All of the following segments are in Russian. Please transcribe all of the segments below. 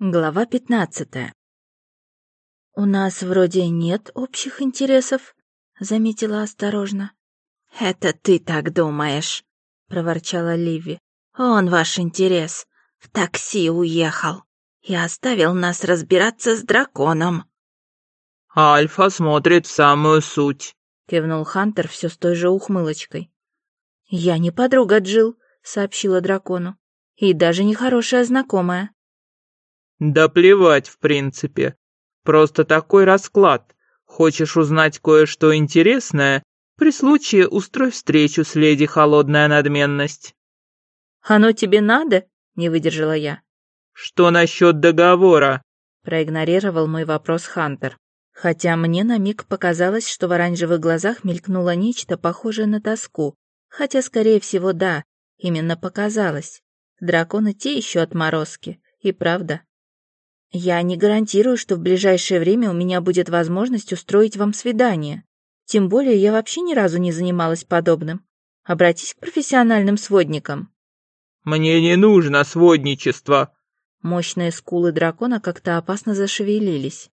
Глава пятнадцатая. «У нас вроде нет общих интересов», — заметила осторожно. «Это ты так думаешь», — проворчала Ливи. «Он ваш интерес. В такси уехал и оставил нас разбираться с драконом». «Альфа смотрит в самую суть», — кивнул Хантер все с той же ухмылочкой. «Я не подруга Джил, сообщила дракону, — «и даже не хорошая знакомая». Да плевать, в принципе. Просто такой расклад. Хочешь узнать кое-что интересное? При случае устрой встречу с леди Холодная Надменность. «Оно тебе надо?» — не выдержала я. «Что насчет договора?» — проигнорировал мой вопрос Хантер. Хотя мне на миг показалось, что в оранжевых глазах мелькнуло нечто похожее на тоску. Хотя, скорее всего, да, именно показалось. Драконы те еще отморозки. И правда, я не гарантирую, что в ближайшее время у меня будет возможность устроить вам свидание. Тем более я вообще ни разу не занималась подобным. Обратись к профессиональным сводникам. Мне не нужно сводничество. Мощные скулы дракона как-то опасно зашевелились.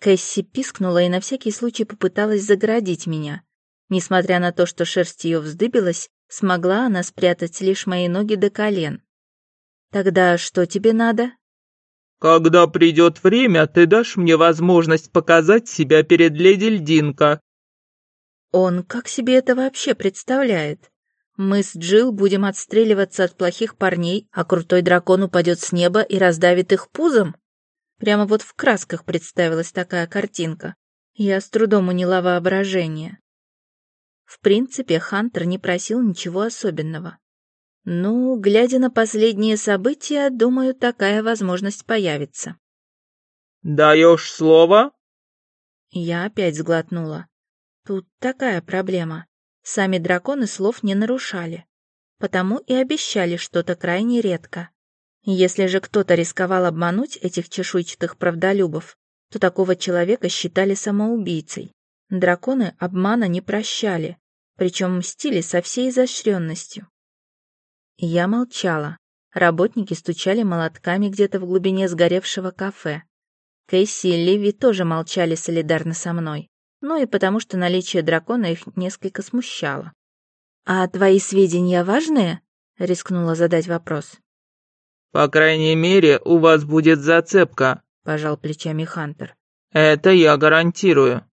Кэсси пискнула и на всякий случай попыталась загородить меня. Несмотря на то, что шерсть ее вздыбилась, смогла она спрятать лишь мои ноги до колен. «Тогда что тебе надо?» Когда придет время, ты дашь мне возможность показать себя перед леди Льдинка. Он как себе это вообще представляет? Мы с Джилл будем отстреливаться от плохих парней, а крутой дракон упадет с неба и раздавит их пузом? Прямо вот в красках представилась такая картинка. Я с трудом уняла воображение. В принципе, Хантер не просил ничего особенного. Ну, глядя на последние события, думаю, такая возможность появится. «Даешь слово?» Я опять сглотнула. Тут такая проблема. Сами драконы слов не нарушали. Потому и обещали что-то крайне редко. Если же кто-то рисковал обмануть этих чешуйчатых правдолюбов, то такого человека считали самоубийцей. Драконы обмана не прощали, причем мстили со всей изощренностью. Я молчала. Работники стучали молотками где-то в глубине сгоревшего кафе. Кэсси и Ливи тоже молчали солидарно со мной. Ну и потому, что наличие дракона их несколько смущало. «А твои сведения важные?» — рискнула задать вопрос. «По крайней мере, у вас будет зацепка», — пожал плечами Хантер. «Это я гарантирую».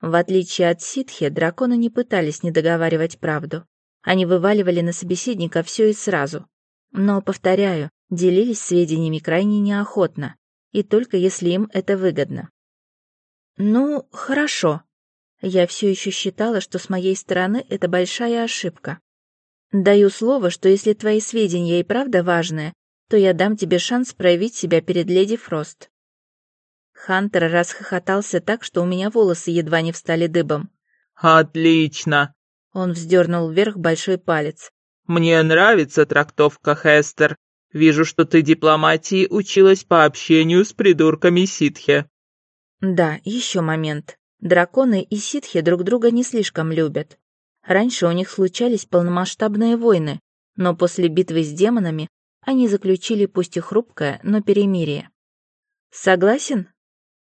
В отличие от ситхи, драконы не пытались недоговаривать правду. Они вываливали на собеседника все и сразу. Но, повторяю, делились сведениями крайне неохотно, и только если им это выгодно. «Ну, хорошо». Я все еще считала, что с моей стороны это большая ошибка. Даю слово, что если твои сведения и правда важные, то я дам тебе шанс проявить себя перед леди Фрост. Хантер расхохотался так, что у меня волосы едва не встали дыбом. «Отлично! Он вздернул вверх большой палец. «Мне нравится трактовка, Хестер. Вижу, что ты дипломатии училась по общению с придурками ситхи». «Да, еще момент. Драконы и ситхи друг друга не слишком любят. Раньше у них случались полномасштабные войны, но после битвы с демонами они заключили пусть и хрупкое, но перемирие. Согласен?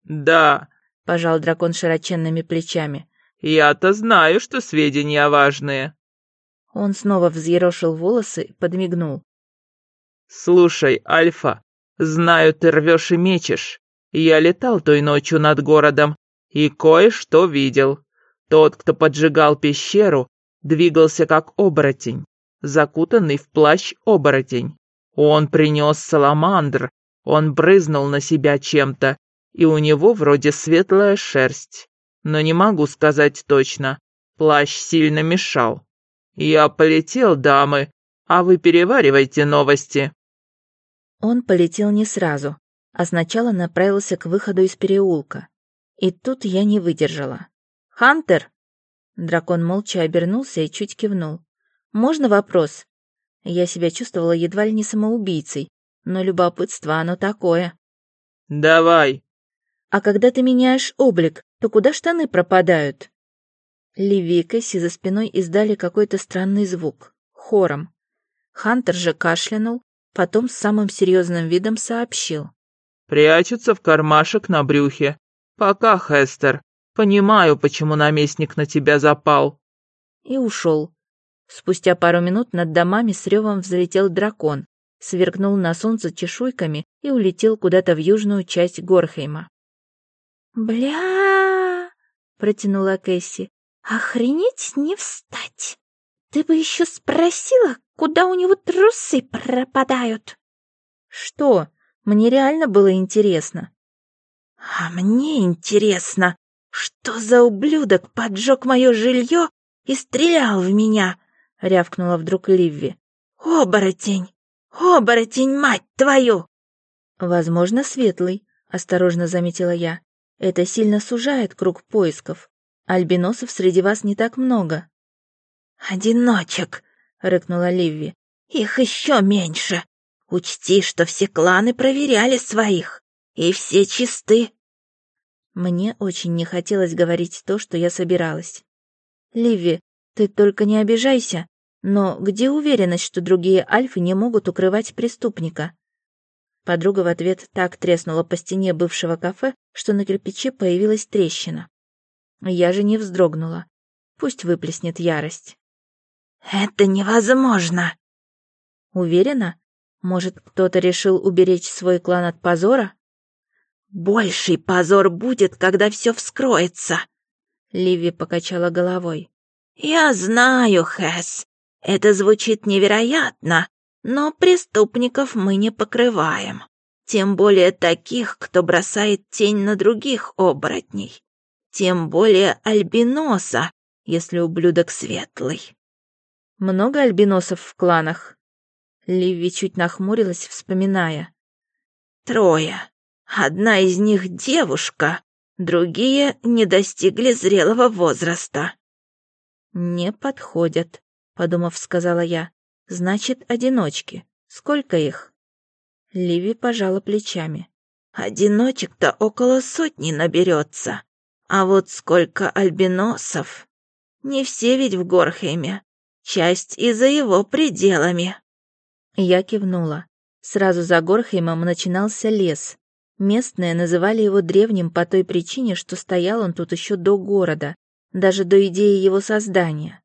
Да, пожал дракон широченными плечами. Я-то знаю, что сведения важные. Он снова взъерошил волосы и подмигнул. Слушай, Альфа, знаю, ты рвешь и мечешь. Я летал той ночью над городом и кое-что видел. Тот, кто поджигал пещеру, двигался как оборотень, закутанный в плащ оборотень. Он принес саламандр, он брызнул на себя чем-то, и у него вроде светлая шерсть но не могу сказать точно. Плащ сильно мешал. Я полетел, дамы, а вы переваривайте новости. Он полетел не сразу, а сначала направился к выходу из переулка. И тут я не выдержала. «Хантер!» Дракон молча обернулся и чуть кивнул. «Можно вопрос?» Я себя чувствовала едва ли не самоубийцей, но любопытство оно такое. «Давай!» «А когда ты меняешь облик, то куда штаны пропадают?» Ливи и Кэсси за спиной издали какой-то странный звук, хором. Хантер же кашлянул, потом с самым серьезным видом сообщил. «Прячутся в кармашек на брюхе. Пока, Хестер. Понимаю, почему наместник на тебя запал». И ушел. Спустя пару минут над домами с ревом взлетел дракон, сверкнул на солнце чешуйками и улетел куда-то в южную часть Горхейма. «Бля!» — протянула Кэсси. «Охренеть не встать! Ты бы еще спросила, куда у него трусы пропадают!» «Что? Мне реально было интересно». «А мне интересно, что за ублюдок поджег мое жилье и стрелял в меня?» — рявкнула вдруг Ливви. «Оборотень! Оборотень, мать твою!» «Возможно, светлый», — осторожно заметила я. «Это сильно сужает круг поисков. Альбиносов среди вас не так много». «Одиночек», — рыкнула Ливви. «Их еще меньше. Учти, что все кланы проверяли своих, и все чисты». Мне очень не хотелось говорить то, что я собиралась. «Ливи, ты только не обижайся, но где уверенность, что другие альфы не могут укрывать преступника?» Подруга в ответ так треснула по стене бывшего кафе, что на кирпиче появилась трещина. Я же не вздрогнула. Пусть выплеснет ярость. «Это невозможно!» «Уверена? Может, кто-то решил уберечь свой клан от позора?» «Больший позор будет, когда все вскроется!» Ливи покачала головой. «Я знаю, Хэс, это звучит невероятно, но преступников мы не покрываем. Тем более таких, кто бросает тень на других оборотней. Тем более альбиноса, если ублюдок светлый». «Много альбиносов в кланах?» Ливи чуть нахмурилась, вспоминая. «Трое. Одна из них девушка, Другие не достигли зрелого возраста. «Не подходят», — подумав, сказала я. «Значит, одиночки. Сколько их?» Ливи пожала плечами. «Одиночек-то около сотни наберется. А вот сколько альбиносов? Не все ведь в Горхейме. Часть и за его пределами». Я кивнула. Сразу за Горхеймом начинался лес, Местные называли его древним по той причине, что стоял он тут еще до города, даже до идеи его создания.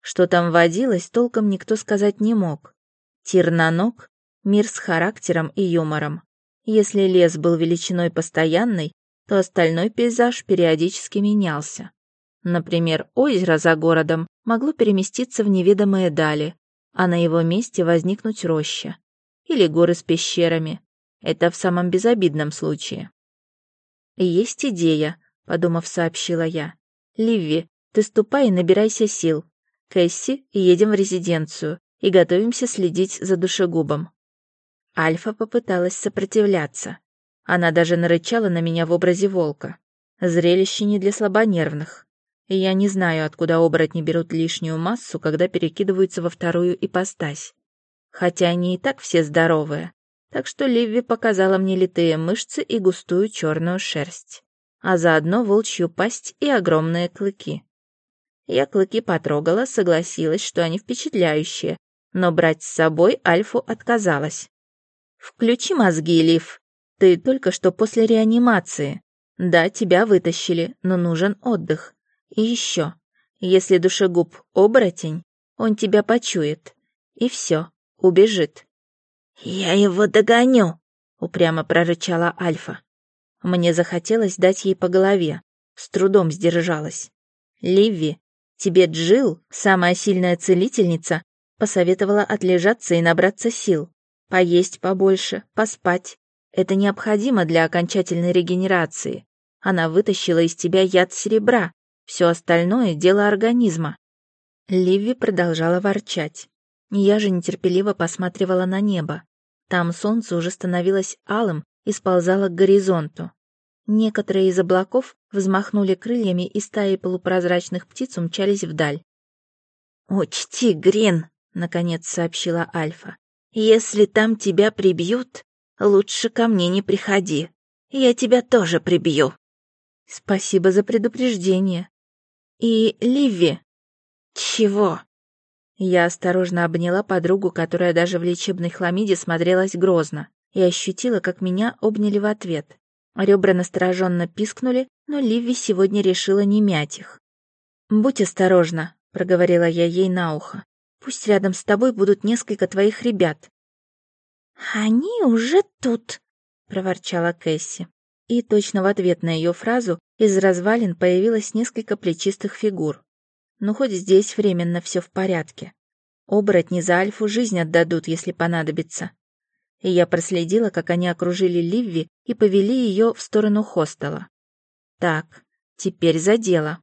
Что там водилось, толком никто сказать не мог. Тирнанок — мир с характером и юмором. Если лес был величиной постоянной, то остальной пейзаж периодически менялся. Например, озеро за городом могло переместиться в неведомые дали, а на его месте возникнуть роща. Или горы с пещерами, это в самом безобидном случае. «Есть идея», — подумав, сообщила я. «Ливи, ты ступай и набирайся сил. Кэсси, едем в резиденцию и готовимся следить за душегубом». Альфа попыталась сопротивляться. Она даже нарычала на меня в образе волка. Зрелище не для слабонервных. И я не знаю, откуда оборотни берут лишнюю массу, когда перекидываются во вторую ипостась. Хотя они и так все здоровые, так что Ливи показала мне литые мышцы и густую черную шерсть, а заодно волчью пасть и огромные клыки. Я клыки потрогала, согласилась, что они впечатляющие, но брать с собой Альфу отказалась. «Включи мозги, Лив. Ты только что после реанимации. Да, тебя вытащили, но нужен отдых. И еще, если душегуб оборотень, он тебя почует. И все, убежит. «Я его догоню!» — упрямо прорычала Альфа. Мне захотелось дать ей по голове. С трудом сдержалась. «Ливи, тебе Джил, самая сильная целительница, посоветовала отлежаться и набраться сил. Поесть побольше, поспать. Это необходимо для окончательной регенерации. Она вытащила из тебя яд серебра. Все остальное — дело организма». Ливи продолжала ворчать. Я же нетерпеливо посматривала на небо. Там солнце уже становилось алым и сползало к горизонту. Некоторые из облаков взмахнули крыльями, и стаи полупрозрачных птиц умчались вдаль. «Учти, Грин», — наконец сообщила Альфа, — «если там тебя прибьют, лучше ко мне не приходи. Я тебя тоже прибью». «Спасибо за предупреждение». «И Ливи». «Чего?» Я осторожно обняла подругу, которая даже в лечебной хламиде смотрелась грозно, и ощутила, как меня обняли в ответ. Ребра настороженно пискнули, но Ливи сегодня решила не мять их. «Будь осторожна», — проговорила я ей на ухо. «Пусть рядом с тобой будут несколько твоих ребят». «Они уже тут», — проворчала Кэсси. И точно в ответ на ее фразу из развалин появилось несколько плечистых фигур. Ну, хоть здесь временно все в порядке. Оборотни за Альфу жизнь отдадут, если понадобится. И я проследила, как они окружили Ливви и повели ее в сторону хостела. Так, теперь за дело.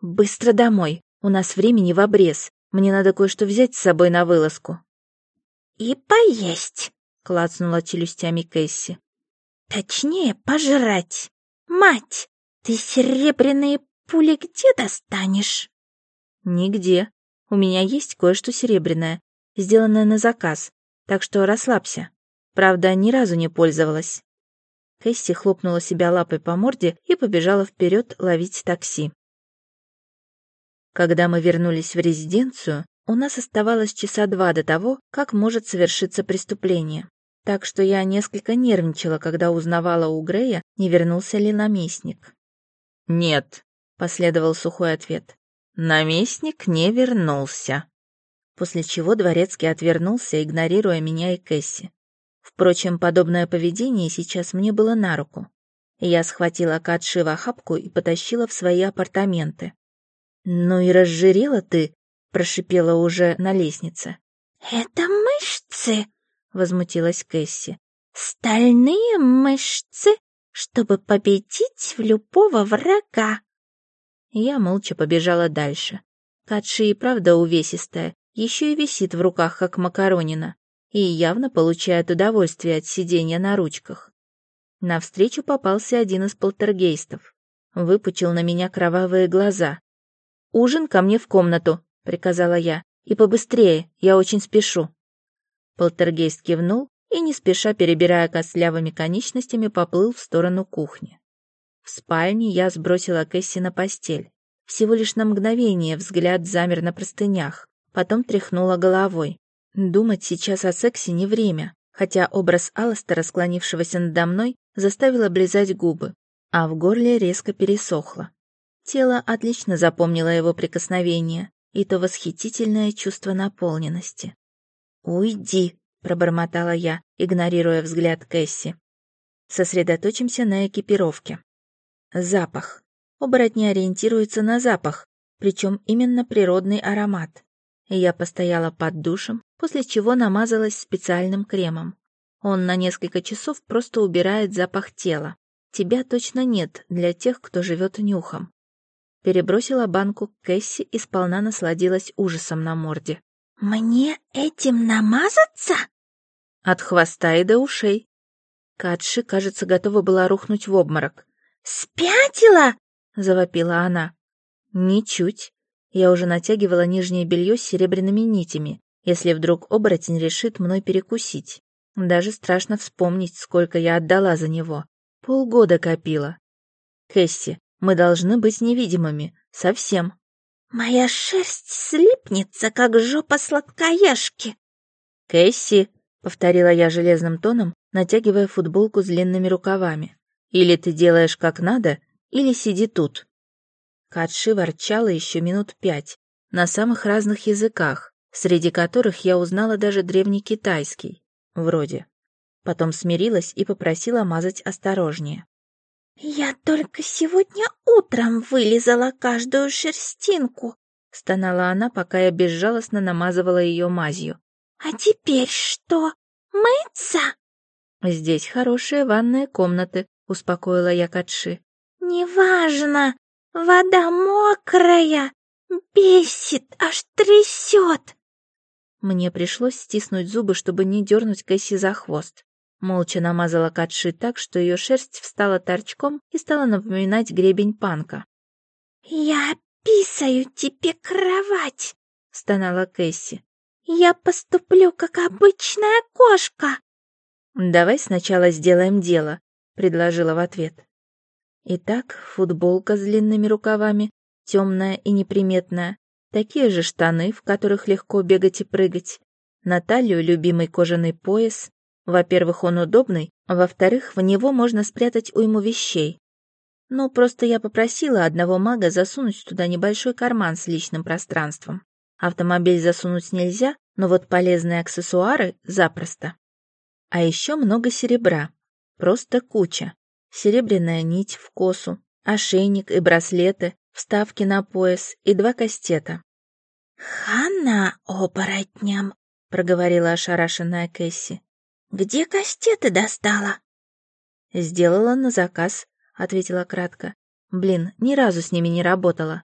Быстро домой, у нас времени в обрез. Мне надо кое-что взять с собой на вылазку. И поесть, клацнула челюстями Кэсси. Точнее, пожрать. Мать, ты серебряные пули где достанешь? Нигде. У меня есть кое-что серебряное, сделанное на заказ, так что расслабься. Правда, ни разу не пользовалась. Кэсси хлопнула себя лапой по морде и побежала вперед ловить такси. Когда мы вернулись в резиденцию, у нас оставалось часа два до того, как может совершиться преступление так что я несколько нервничала, когда узнавала у Грея, не вернулся ли наместник. «Нет», — последовал сухой ответ. «Наместник не вернулся». После чего Дворецкий отвернулся, игнорируя меня и Кэсси. Впрочем, подобное поведение сейчас мне было на руку. Я схватила Катши в охапку и потащила в свои апартаменты. «Ну и разжирела ты», — прошипела уже на лестнице. «Это мышцы!» возмутилась Кэсси. «Стальные мышцы, чтобы победить в любого врага!» Я молча побежала дальше. Катши и правда увесистая, еще и висит в руках, как макаронина, и явно получает удовольствие от сидения на ручках. Навстречу попался один из полтергейстов. Выпучил на меня кровавые глаза. «Ужин ко мне в комнату», — приказала я. «И побыстрее, я очень спешу». Полтергейст кивнул и, не спеша перебирая костлявыми конечностями, поплыл в сторону кухни. В спальне я сбросила Кэсси на постель. Всего лишь на мгновение взгляд замер на простынях, потом тряхнула головой. Думать сейчас о сексе не время, хотя образ Алластера, склонившегося надо мной, заставил облизать губы, а в горле резко пересохло. Тело отлично запомнило его прикосновение и то восхитительное чувство наполненности. «Уйди», — пробормотала я, игнорируя взгляд Кэсси. Сосредоточимся на экипировке. Запах. Оборотни ориентируются на запах, причем именно природный аромат. Я постояла под душем, после чего намазалась специальным кремом. Он на несколько часов просто убирает запах тела. Тебя точно нет для тех, кто живет нюхом. Перебросила банку к Кэсси и сполна насладилась ужасом на морде. «Мне этим намазаться?» От хвоста и до ушей. Катши, кажется, готова была рухнуть в обморок. «Спятила!» — завопила она. «Ничуть. Я уже натягивала нижнее белье с серебряными нитями, если вдруг оборотень решит мной перекусить. Даже страшно вспомнить, сколько я отдала за него. Полгода копила. Кэсси, мы должны быть невидимыми. Совсем. Моя шерсть слипнется, как жопа сладкоежки. Кэсси, повторила я железным тоном, натягивая футболку с длинными рукавами. Или ты делаешь как надо, или сиди тут. Катши ворчала еще минут пять, на самых разных языках, среди которых я узнала даже древний китайский, вроде. Потом смирилась и попросила мазать осторожнее. «Я только сегодня утром вылизала каждую шерстинку», — стонала она, пока я безжалостно намазывала ее мазью. «А теперь что, мыться?» «Здесь хорошие ванные комнаты», — успокоила я Катши. «Неважно, вода мокрая, бесит, аж трясет». Мне пришлось стиснуть зубы, чтобы не дернуть Кэсси за хвост. Молча намазала Катши так, что ее шерсть встала торчком и стала напоминать гребень панка. «Я писаю тебе кровать!» — стонала Кэсси. «Я поступлю, как обычная кошка!» «Давай сначала сделаем дело», — предложила в ответ. Итак, футболка с длинными рукавами, темная и неприметная, такие же штаны, в которых легко бегать и прыгать, на талию любимый кожаный пояс. Во-первых, он удобный, а во-вторых, в него можно спрятать уйму вещей. Ну, просто я попросила одного мага засунуть туда небольшой карман с личным пространством. Автомобиль засунуть нельзя, но вот полезные аксессуары запросто. А еще много серебра. Просто куча. Серебряная нить в косу, ошейник и браслеты, вставки на пояс и два кастета. «Хана оборотням», — проговорила ошарашенная Кэсси. «Где кастеты достала?» «Сделала на заказ», — ответила кратко. «Блин, ни разу с ними не работала».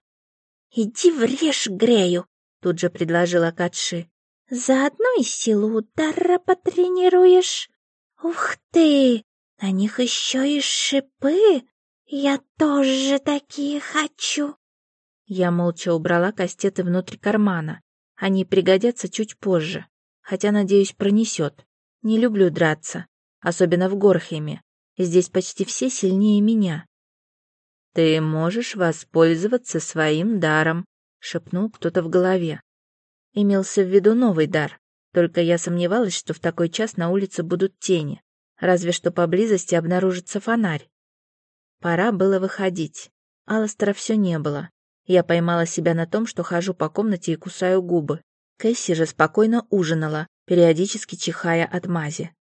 «Иди врежь Грею», — тут же предложила Катши. «Заодно и силу удара потренируешь. Ух ты, на них еще и шипы. Я тоже такие хочу». Я молча убрала кастеты внутрь кармана. Они пригодятся чуть позже. Хотя, надеюсь, пронесет. Не люблю драться. Особенно в Горхеме. Здесь почти все сильнее меня. «Ты можешь воспользоваться своим даром», — шепнул кто-то в голове. Имелся в виду новый дар. Только я сомневалась, что в такой час на улице будут тени. Разве что поблизости обнаружится фонарь. Пора было выходить. Алластера все не было. Я поймала себя на том, что хожу по комнате и кусаю губы. Кэсси же спокойно ужинала, периодически чихая от мази.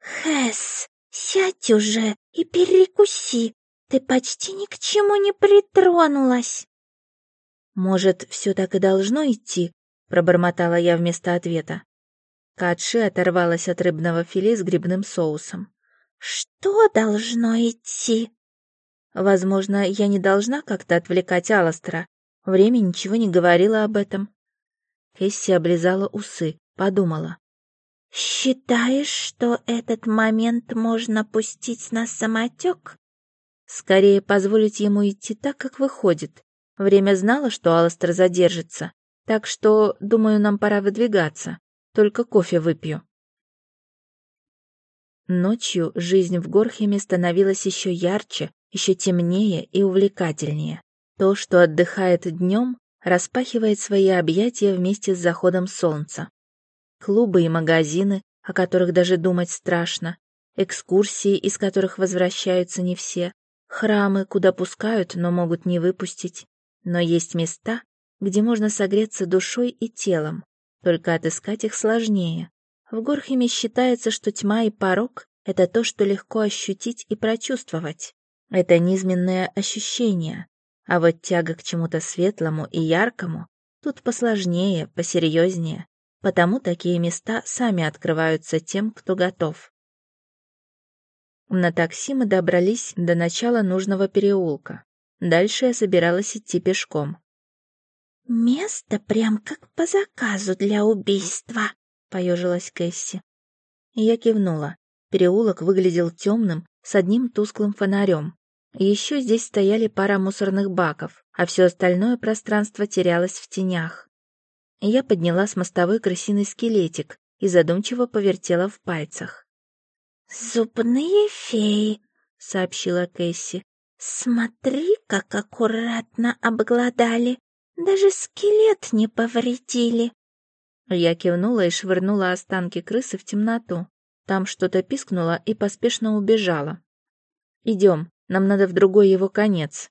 «Хэс, сядь уже и перекуси. Ты почти ни к чему не притронулась». «Может, все так и должно идти?» — пробормотала я вместо ответа. Катши оторвалась от рыбного филе с грибным соусом. «Что должно идти?» Возможно, я не должна как-то отвлекать Аластера. Время ничего не говорило об этом. Кэсси облизала усы, подумала. «Считаешь, что этот момент можно пустить на самотек?» Скорее позволить ему идти так, как выходит. Время знало, что Аластер задержится, так что, думаю, нам пора выдвигаться. Только кофе выпью. Ночью жизнь в Горхеме становилась еще ярче, еще темнее и увлекательнее. То, что отдыхает днем, распахивает свои объятия вместе с заходом солнца. Клубы и магазины, о которых даже думать страшно, экскурсии, из которых возвращаются не все, храмы, куда пускают, но могут не выпустить. Но есть места, где можно согреться душой и телом, только отыскать их сложнее. В Горхеме считается, что тьма и порог — это то, что легко ощутить и прочувствовать. Это низменное ощущение. А вот тяга к чему-то светлому и яркому тут посложнее, посерьезнее. Потому такие места сами открываются тем, кто готов. На такси мы добрались до начала нужного переулка. Дальше я собиралась идти пешком. «Место прям как по заказу для убийства», — поежилась Кэсси. Я кивнула. Переулок выглядел темным, с одним тусклым фонарем. Еще здесь стояли пара мусорных баков, а все остальное пространство терялось в тенях. Я подняла с мостовой крысиный скелетик и задумчиво повертела в пальцах. «Зубные феи», — сообщила Кэсси. «Смотри, как аккуратно обглодали. Даже скелет не повредили». Я кивнула и швырнула останки крысы в темноту. Там что-то пискнуло и поспешно убежала. «Идем, нам надо в другой его конец».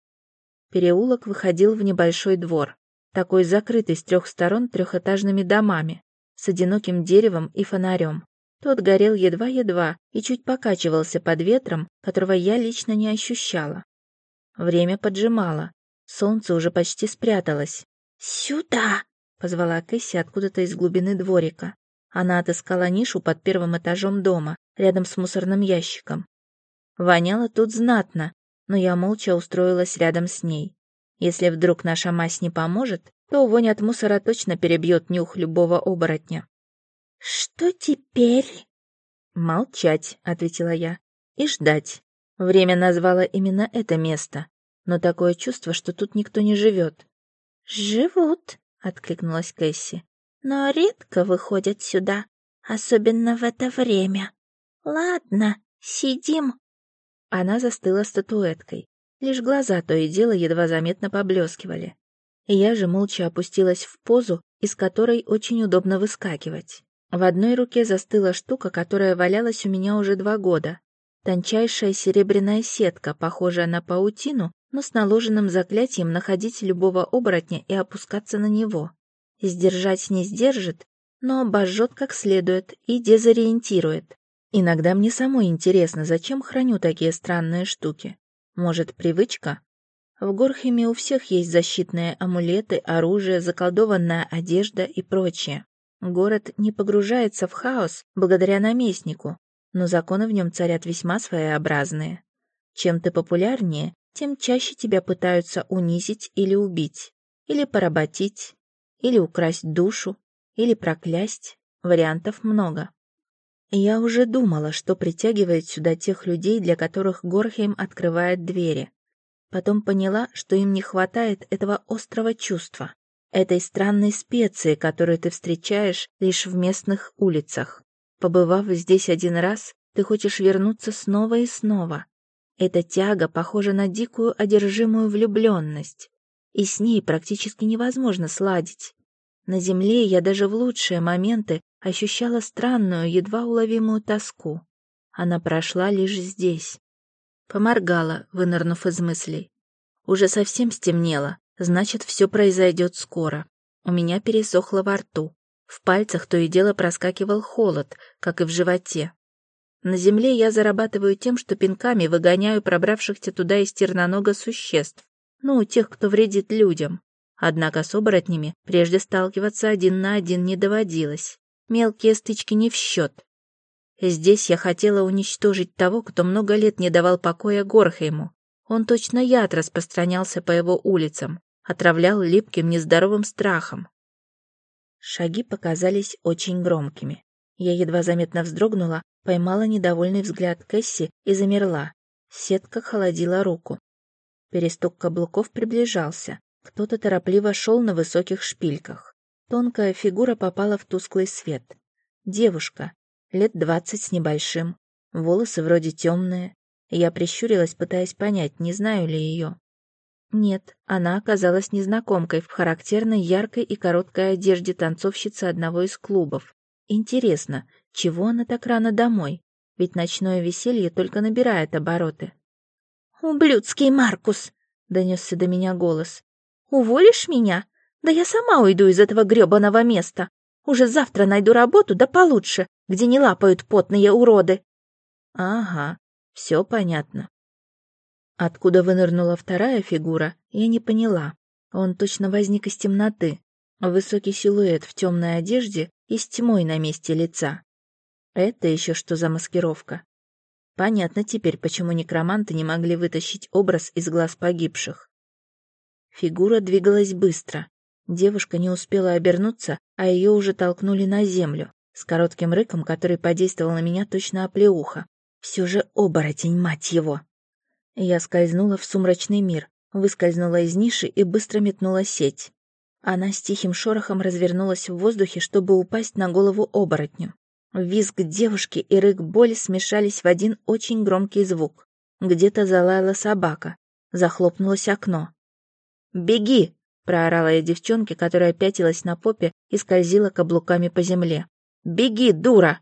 Переулок выходил в небольшой двор, такой закрытый с трех сторон трехэтажными домами, с одиноким деревом и фонарем. Тот горел едва-едва и чуть покачивался под ветром, которого я лично не ощущала. Время поджимало, солнце уже почти спряталось. «Сюда!» — позвала Кэсси откуда-то из глубины дворика. Она отыскала нишу под первым этажом дома, рядом с мусорным ящиком. Воняло тут знатно, но я молча устроилась рядом с ней. Если вдруг наша мазь не поможет, то вонь от мусора точно перебьет нюх любого оборотня. «Что теперь?» «Молчать», — ответила я, — «и ждать. Время назвало именно это место, но такое чувство, что тут никто не живет». «Живут», — откликнулась Кэсси но редко выходят сюда, особенно в это время. Ладно, сидим». Она застыла статуэткой. Лишь глаза то и дело едва заметно поблескивали. Я же молча опустилась в позу, из которой очень удобно выскакивать. В одной руке застыла штука, которая валялась у меня уже два года. Тончайшая серебряная сетка, похожая на паутину, но с наложенным заклятием находить любого оборотня и опускаться на него. Сдержать не сдержит, но обожжет как следует и дезориентирует. Иногда мне самой интересно, зачем храню такие странные штуки. Может, привычка? В Горхеме у всех есть защитные амулеты, оружие, заколдованная одежда и прочее. Город не погружается в хаос благодаря наместнику, но законы в нем царят весьма своеобразные. Чем ты популярнее, тем чаще тебя пытаются унизить или убить, или поработить, или украсть душу, или проклясть. Вариантов много. Я уже думала, что притягивает сюда тех людей, для которых Горхейм открывает двери. Потом поняла, что им не хватает этого острого чувства, этой странной специи, которую ты встречаешь лишь в местных улицах. Побывав здесь один раз, ты хочешь вернуться снова и снова. Эта тяга похожа на дикую одержимую влюбленность, и с ней практически невозможно сладить. На земле я даже в лучшие моменты ощущала странную, едва уловимую тоску. Она прошла лишь здесь. Поморгала, вынырнув из мыслей. Уже совсем стемнело, значит, все произойдет скоро. У меня пересохло во рту. В пальцах то и дело проскакивал холод, как и в животе. На земле я зарабатываю тем, что пинками выгоняю пробравшихся туда из тернонога существ, ну, тех, кто вредит людям. Однако с оборотнями прежде сталкиваться один на один не доводилось. Мелкие стычки не в счет. Здесь я хотела уничтожить того, кто много лет не давал покоя Горхейму. Он точно яд распространялся по его улицам, отравлял липким нездоровым страхом. Шаги показались очень громкими. Я едва заметно вздрогнула, поймала недовольный взгляд Кэсси и замерла. Сетка холодила руку. Перестук каблуков приближался. Кто-то торопливо шел на высоких шпильках. Тонкая фигура попала в тусклый свет. Девушка, лет двадцать с небольшим, волосы вроде темные. Я прищурилась, пытаясь понять, не знаю ли ее. Нет, она оказалась незнакомкой в характерной яркой и короткой одежде танцовщицы одного из клубов. Интересно, чего она так рано домой? Ведь ночное веселье только набирает обороты. «Ублюдский Маркус!» — донесся до меня голос. «Уволишь меня? Да я сама уйду из этого грёбаного места. Уже завтра найду работу, да получше, где не лапают потные уроды. Ага, все понятно. Откуда вынырнула вторая фигура, я не поняла. Он точно возник из темноты. Высокий силуэт в темной одежде и с тьмой на месте лица. Это еще что за маскировка? Понятно теперь, почему некроманты не могли вытащить образ из глаз погибших. Фигура двигалась быстро. Девушка не успела обернуться, а ее уже толкнули на землю, с коротким рыком, который подействовал на меня точно оплеуха. Все же оборотень, мать его! Я скользнула в сумрачный мир, выскользнула из ниши и быстро метнула сеть. Она с тихим шорохом развернулась в воздухе, чтобы упасть на голову оборотню. Визг девушки и рык боли смешались в один очень громкий звук. Где-то залаяла собака. Захлопнулось окно. «Беги!» — проорала я девчонке, которая пятилась на попе и скользила каблуками по земле. «Беги, дура!»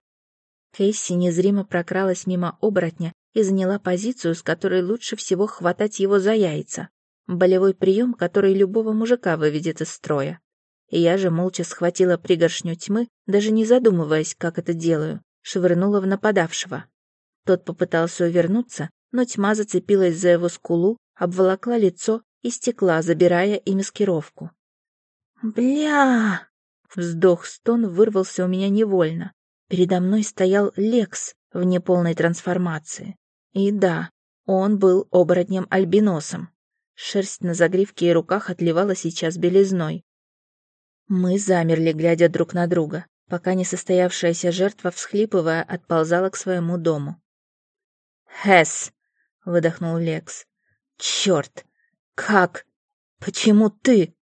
Кейси незримо прокралась мимо оборотня и заняла позицию, с которой лучше всего хватать его за яйца. Болевой прием, который любого мужика выведет из строя. Я же молча схватила пригоршню тьмы, даже не задумываясь, как это делаю, швырнула в нападавшего. Тот попытался увернуться, но тьма зацепилась за его скулу, обволокла лицо и стекла, забирая и маскировку. «Бля!» Вздох-стон вырвался у меня невольно. Передо мной стоял Лекс в неполной трансформации. И да, он был оборотнем-альбиносом. Шерсть на загривке и руках отливала сейчас белизной. Мы замерли, глядя друг на друга, пока несостоявшаяся жертва, всхлипывая, отползала к своему дому. «Хэс!» — выдохнул Лекс. «Черт! «Как? Почему ты?»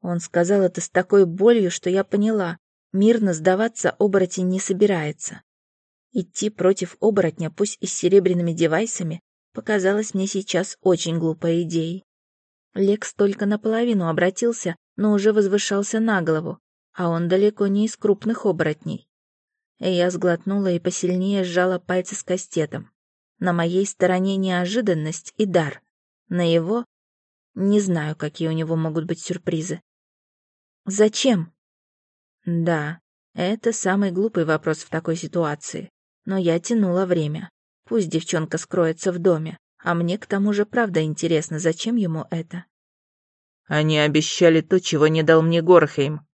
Он сказал это с такой болью, что я поняла. Мирно сдаваться оборотень не собирается. Идти против оборотня, пусть и с серебряными девайсами, показалось мне сейчас очень глупой идеей. Лекс только наполовину обратился, но уже возвышался на голову, а он далеко не из крупных оборотней. Я сглотнула и посильнее сжала пальцы с кастетом. На моей стороне неожиданность и дар. На его... Не знаю, какие у него могут быть сюрпризы. «Зачем?» «Да, это самый глупый вопрос в такой ситуации. Но я тянула время. Пусть девчонка скроется в доме, а мне к тому же правда интересно, зачем ему это. Они обещали то, чего не дал мне Горхейм.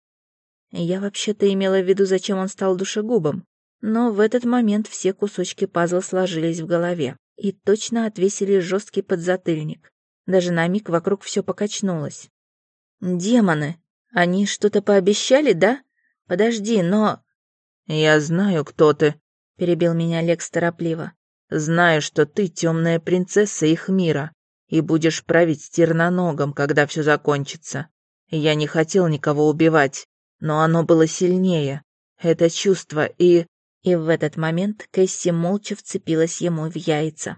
Я вообще-то имела в виду, зачем он стал душегубом. Но в этот момент все кусочки пазла сложились в голове и точно отвесили жесткий подзатыльник. Даже на миг вокруг все покачнулось. «Демоны! Они что-то пообещали, да? Подожди, но...» «Я знаю, кто ты», — перебил меня Лекс торопливо. «Знаю, что ты темная принцесса их мира и будешь править терноногом, когда все закончится. Я не хотел никого убивать, но оно было сильнее. Это чувство и...» И в этот момент Кэсси молча вцепилась ему в яйца.